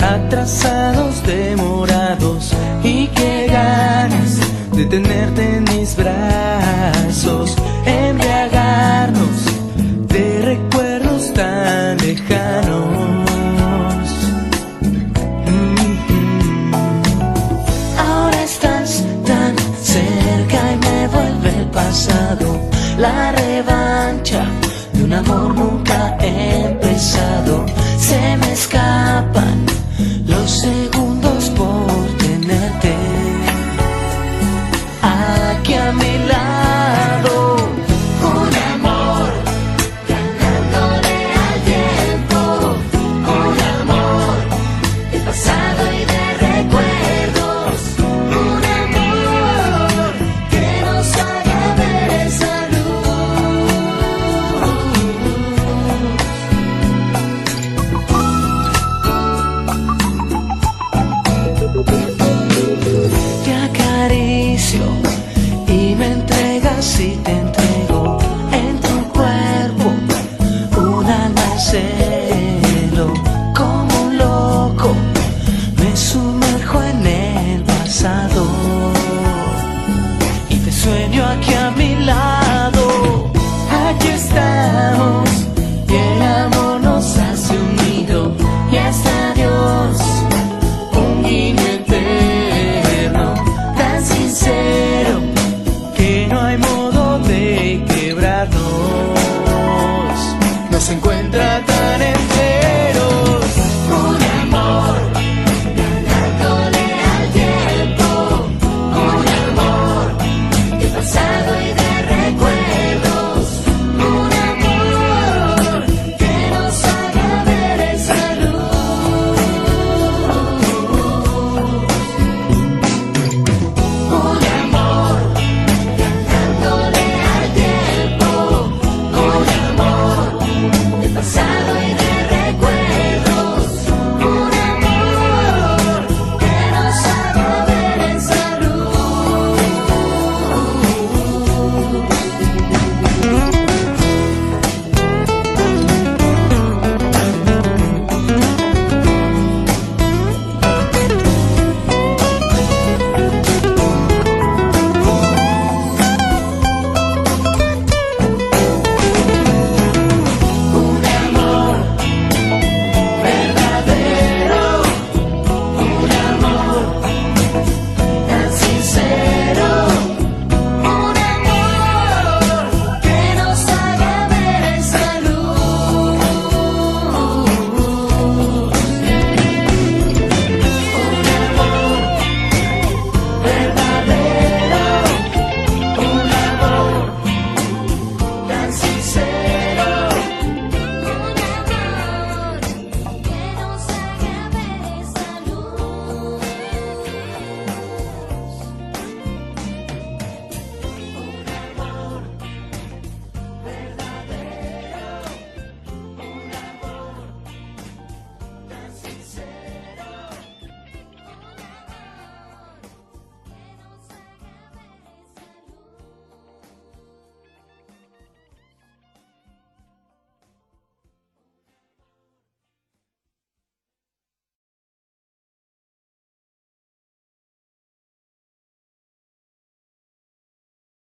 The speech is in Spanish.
atrasados, demorados y qué ganas de tenerte en mis brazos, embriagarnos de recuerdos tan lejanos. Mm-hmm. Ahora estás tan cerca y me vuelve el pasado, la revancha de un amor nunca empezado. Se me escapan